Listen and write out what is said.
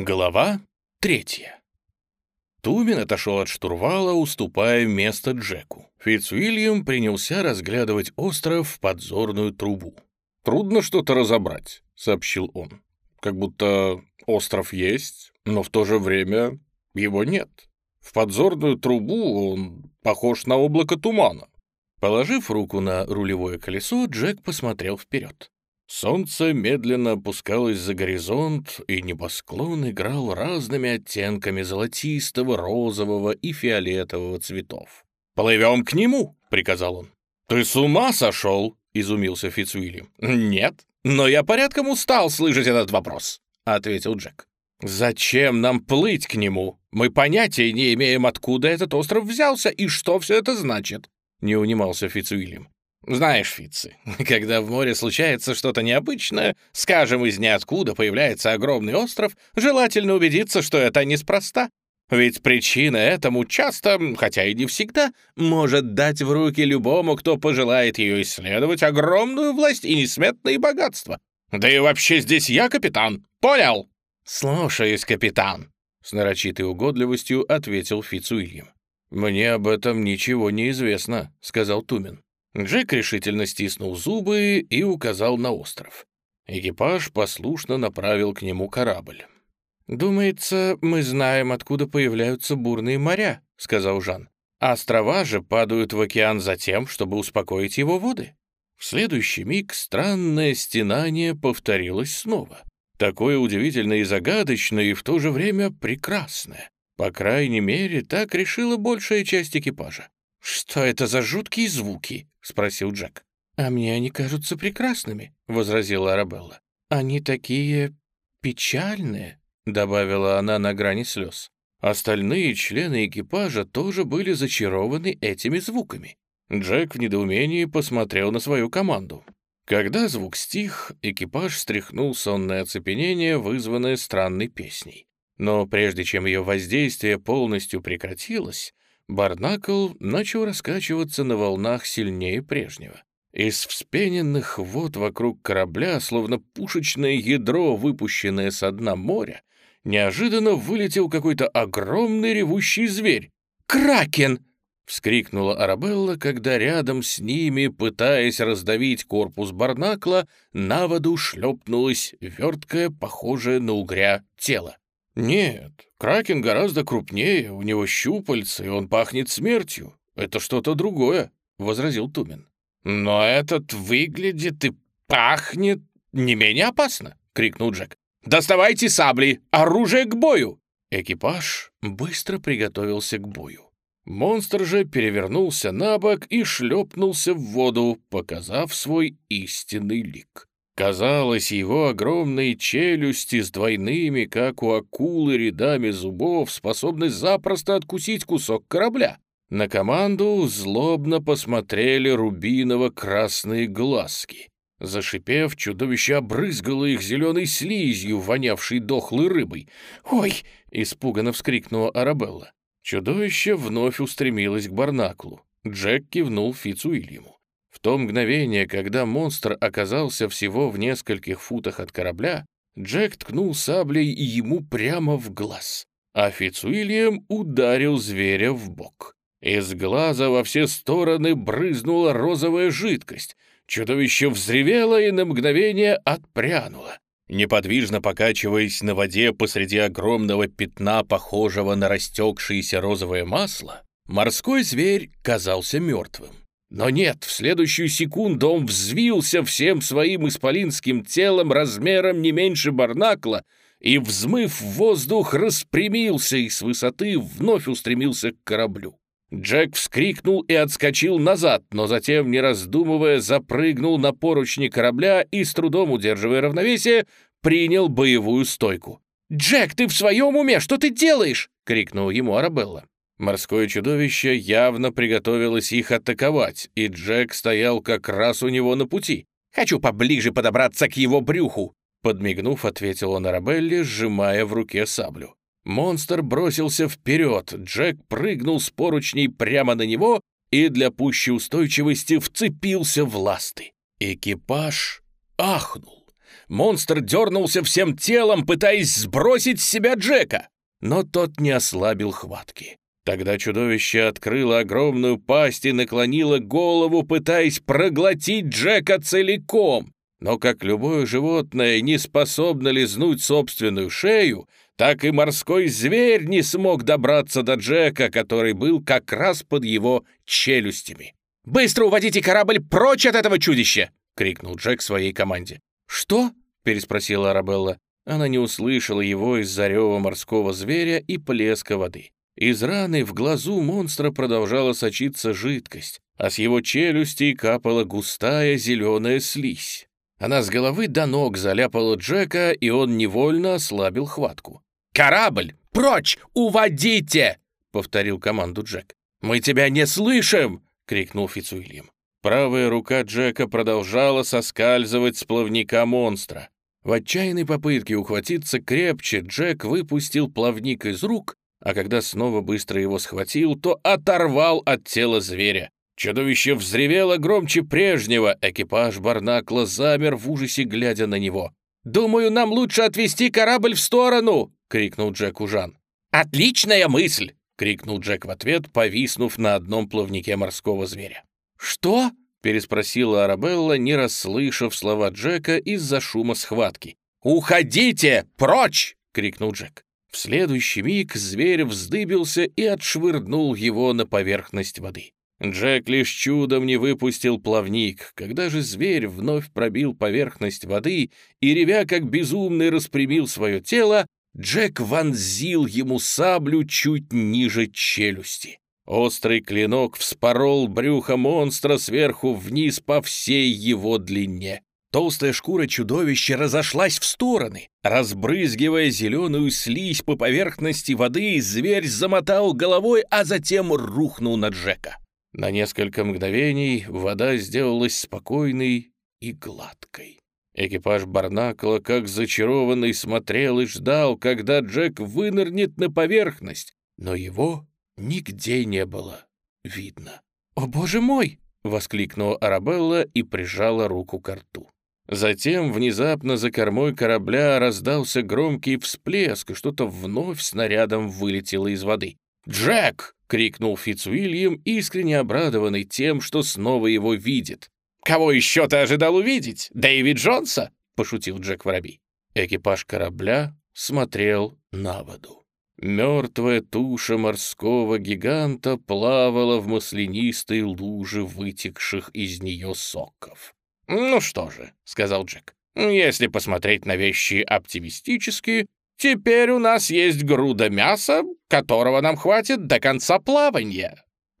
Глава третья. Тумин отошел от штурвала, уступая место Джеку. Фицуильям принялся разглядывать остров в подзорную трубу. «Трудно что-то разобрать», — сообщил он. «Как будто остров есть, но в то же время его нет. В подзорную трубу он похож на облако тумана». Положив руку на рулевое колесо, Джек посмотрел вперед. Солнце медленно опускалось за горизонт, и небосклон играл разными оттенками золотистого, розового и фиолетового цветов. «Плывем к нему!» — приказал он. «Ты с ума сошел?» — изумился Фицуильям. «Нет, но я порядком устал слышать этот вопрос», — ответил Джек. «Зачем нам плыть к нему? Мы понятия не имеем, откуда этот остров взялся и что все это значит», — не унимался Фицуильям. Знаешь, Фитцы, когда в море случается что-то необычное, скажем, из ниоткуда появляется огромный остров, желательно убедиться, что это неспроста. Ведь причина этому часто, хотя и не всегда, может дать в руки любому, кто пожелает ее исследовать, огромную власть и несметные богатства. Да и вообще здесь я капитан, понял? «Слушаюсь, капитан», — с нарочитой угодливостью ответил Фицуильям. «Мне об этом ничего не известно», — сказал Тумин. Джек решительно стиснул зубы и указал на остров. Экипаж послушно направил к нему корабль. «Думается, мы знаем, откуда появляются бурные моря», — сказал Жан. «Острова же падают в океан за тем, чтобы успокоить его воды». В следующий миг странное стенание повторилось снова. Такое удивительное и загадочное, и в то же время прекрасное. По крайней мере, так решила большая часть экипажа. «Что это за жуткие звуки?» — спросил Джек. «А мне они кажутся прекрасными», — возразила Арабелла. «Они такие печальные», — добавила она на грани слез. Остальные члены экипажа тоже были зачарованы этими звуками. Джек в недоумении посмотрел на свою команду. Когда звук стих, экипаж стряхнул сонное оцепенение, вызванное странной песней. Но прежде чем ее воздействие полностью прекратилось, Барнакл начал раскачиваться на волнах сильнее прежнего. Из вспененных вод вокруг корабля, словно пушечное ядро, выпущенное со дна моря, неожиданно вылетел какой-то огромный ревущий зверь. «Кракен!» — вскрикнула Арабелла, когда рядом с ними, пытаясь раздавить корпус Барнакла, на воду шлепнулось верткое, похожее на угря, тело. «Нет, кракен гораздо крупнее, у него щупальца, и он пахнет смертью. Это что-то другое», — возразил Тумин. «Но этот выглядит и пахнет не менее опасно», — крикнул Джек. «Доставайте сабли! Оружие к бою!» Экипаж быстро приготовился к бою. Монстр же перевернулся на бок и шлепнулся в воду, показав свой истинный лик. Казалось, его огромные челюсти с двойными, как у акулы, рядами зубов способны запросто откусить кусок корабля. На команду злобно посмотрели рубиново-красные глазки. Зашипев, чудовище обрызгало их зеленой слизью, вонявшей дохлой рыбой. «Ой!» — испуганно вскрикнула Арабелла. Чудовище вновь устремилось к Барнаклу. Джек кивнул Фицу Уильяму. В то мгновение, когда монстр оказался всего в нескольких футах от корабля, Джек ткнул саблей ему прямо в глаз, а Фицуильям ударил зверя в бок. Из глаза во все стороны брызнула розовая жидкость. Чудовище взревело и на мгновение отпрянуло. Неподвижно покачиваясь на воде посреди огромного пятна, похожего на растекшееся розовое масло, морской зверь казался мертвым. Но нет, в следующую секунду он взвился всем своим исполинским телом размером не меньше барнакла и, взмыв в воздух, распрямился и с высоты вновь устремился к кораблю. Джек вскрикнул и отскочил назад, но затем, не раздумывая, запрыгнул на поручни корабля и, с трудом удерживая равновесие, принял боевую стойку. «Джек, ты в своем уме? Что ты делаешь?» — крикнул ему Арабелла. Морское чудовище явно приготовилось их атаковать, и Джек стоял как раз у него на пути. «Хочу поближе подобраться к его брюху!» Подмигнув, ответил он Арабелле, сжимая в руке саблю. Монстр бросился вперед, Джек прыгнул с поручней прямо на него и для пущей устойчивости вцепился в ласты. Экипаж ахнул. монстр дернулся всем телом, пытаясь сбросить с себя Джека. Но тот не ослабил хватки. Тогда чудовище открыло огромную пасть и наклонило голову, пытаясь проглотить Джека целиком. Но как любое животное не способно лизнуть собственную шею, так и морской зверь не смог добраться до Джека, который был как раз под его челюстями. «Быстро уводите корабль прочь от этого чудища!» — крикнул Джек своей команде. «Что?» — переспросила Арабелла. Она не услышала его из-за рева морского зверя и плеска воды. Из раны в глазу монстра продолжала сочиться жидкость, а с его челюсти капала густая зеленая слизь. Она с головы до ног заляпала Джека, и он невольно ослабил хватку. «Корабль! Прочь! Уводите!» — повторил команду Джек. «Мы тебя не слышим!» — крикнул Фицуильям. Правая рука Джека продолжала соскальзывать с плавника монстра. В отчаянной попытке ухватиться крепче Джек выпустил плавник из рук а когда снова быстро его схватил, то оторвал от тела зверя. Чудовище взревело громче прежнего, экипаж Барнакла замер в ужасе, глядя на него. «Думаю, нам лучше отвести корабль в сторону!» — крикнул Джек Ужан. «Отличная мысль!» — крикнул Джек в ответ, повиснув на одном плавнике морского зверя. «Что?» — переспросила Арабелла, не расслышав слова Джека из-за шума схватки. «Уходите! Прочь!» — крикнул Джек. В следующий миг зверь вздыбился и отшвырнул его на поверхность воды. Джек лишь чудом не выпустил плавник. Когда же зверь вновь пробил поверхность воды и, ревя как безумный, распрямил свое тело, Джек вонзил ему саблю чуть ниже челюсти. Острый клинок вспорол брюхо монстра сверху вниз по всей его длине. Толстая шкура чудовища разошлась в стороны. Разбрызгивая зеленую слизь по поверхности воды, зверь замотал головой, а затем рухнул на Джека. На несколько мгновений вода сделалась спокойной и гладкой. Экипаж Барнакла, как зачарованный, смотрел и ждал, когда Джек вынырнет на поверхность, но его нигде не было видно. «О, боже мой!» — воскликнула Арабелла и прижала руку к рту. Затем внезапно за кормой корабля раздался громкий всплеск, и что-то вновь снарядом вылетело из воды. «Джек!» — крикнул Фицуильям, искренне обрадованный тем, что снова его видит. «Кого еще ты ожидал увидеть? Дэвид Джонса?» — пошутил Джек Воробей. Экипаж корабля смотрел на воду. Мертвая туша морского гиганта плавала в маслянистой луже вытекших из нее соков. «Ну что же», — сказал Джек, — «если посмотреть на вещи оптимистически, теперь у нас есть груда мяса, которого нам хватит до конца плавания».